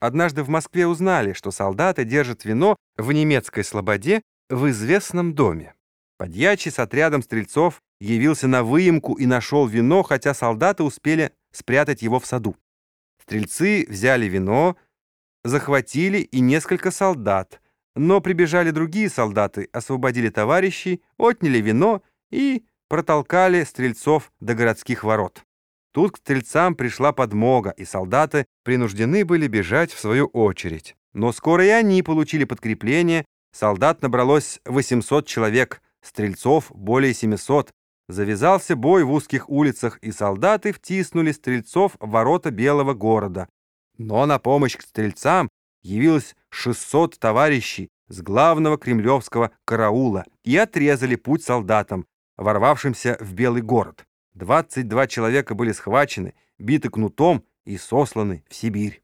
однажды в Москве узнали, что солдаты держат вино в немецкой слободе в известном доме. Подьячий с отрядом стрельцов явился на выемку и нашел вино, хотя солдаты успели спрятать его в саду. Стрельцы взяли вино, захватили и несколько солдат, но прибежали другие солдаты, освободили товарищей, отняли вино и протолкали стрельцов до городских ворот. Тут к стрельцам пришла подмога, и солдаты принуждены были бежать в свою очередь. Но скоро и они получили подкрепление, солдат набралось 800 человек, стрельцов более 700. Завязался бой в узких улицах, и солдаты втиснули стрельцов в ворота Белого города. Но на помощь к стрельцам явилось 600 товарищей с главного кремлевского караула и отрезали путь солдатам, ворвавшимся в Белый город. 22 человека были схвачены, биты кнутом и сосланы в Сибирь.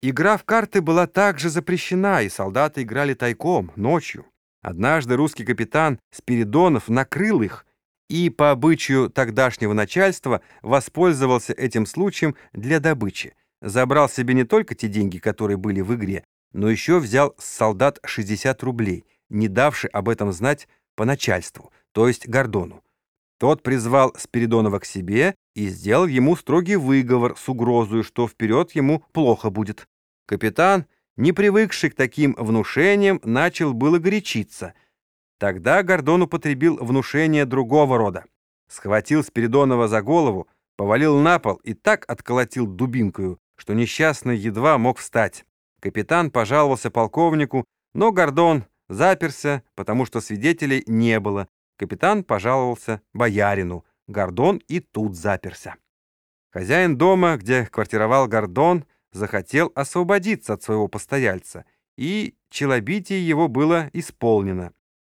Игра в карты была также запрещена, и солдаты играли тайком, ночью. Однажды русский капитан Спиридонов накрыл их и, по обычаю тогдашнего начальства, воспользовался этим случаем для добычи. Забрал себе не только те деньги, которые были в игре, но еще взял с солдат 60 рублей, не давши об этом знать по начальству, то есть Гордону. Тот призвал Спиридонова к себе и сделал ему строгий выговор с угрозой, что вперед ему плохо будет. Капитан, не привыкший к таким внушениям, начал было горячиться. Тогда Гордон употребил внушение другого рода. Схватил Спиридонова за голову, повалил на пол и так отколотил дубинкою, что несчастный едва мог встать. Капитан пожаловался полковнику, но Гордон заперся, потому что свидетелей не было, Капитан пожаловался боярину. Гордон и тут заперся. Хозяин дома, где квартировал Гордон, захотел освободиться от своего постояльца, и челобитие его было исполнено.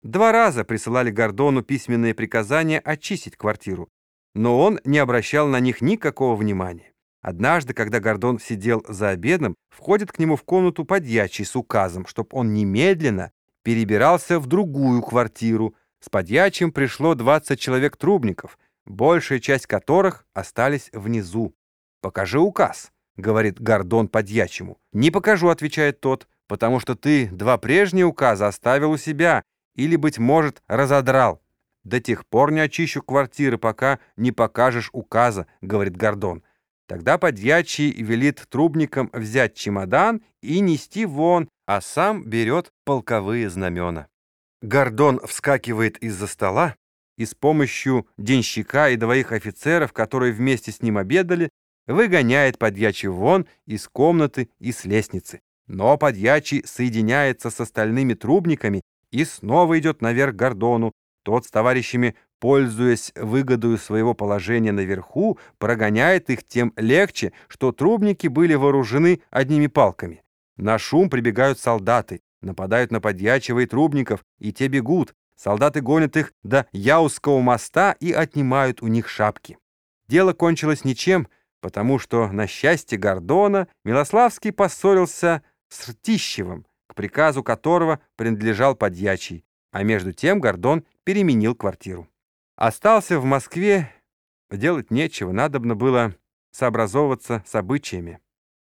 Два раза присылали Гордону письменные приказания очистить квартиру, но он не обращал на них никакого внимания. Однажды, когда Гордон сидел за обедом, входит к нему в комнату подьячий с указом, чтобы он немедленно перебирался в другую квартиру, с подьячим пришло 20 человек-трубников, большая часть которых остались внизу. «Покажи указ», — говорит Гордон подьячему. «Не покажу», — отвечает тот, «потому что ты два прежние указа оставил у себя или, быть может, разодрал». «До тех пор не очищу квартиры, пока не покажешь указа», — говорит Гордон. Тогда подьячий велит трубникам взять чемодан и нести вон, а сам берет полковые знамена. Гордон вскакивает из-за стола и с помощью денщика и двоих офицеров, которые вместе с ним обедали, выгоняет подьячий вон из комнаты и с лестницы. Но подьячий соединяется с остальными трубниками и снова идет наверх Гордону. Тот с товарищами, пользуясь выгодою своего положения наверху, прогоняет их тем легче, что трубники были вооружены одними палками. На шум прибегают солдаты. Нападают на подьячего и трубников, и те бегут. Солдаты гонят их до Яузского моста и отнимают у них шапки. Дело кончилось ничем, потому что, на счастье Гордона, Милославский поссорился с Ртищевым, к приказу которого принадлежал подьячий, а между тем Гордон переменил квартиру. Остался в Москве, делать нечего, надобно было сообразовываться с обычаями.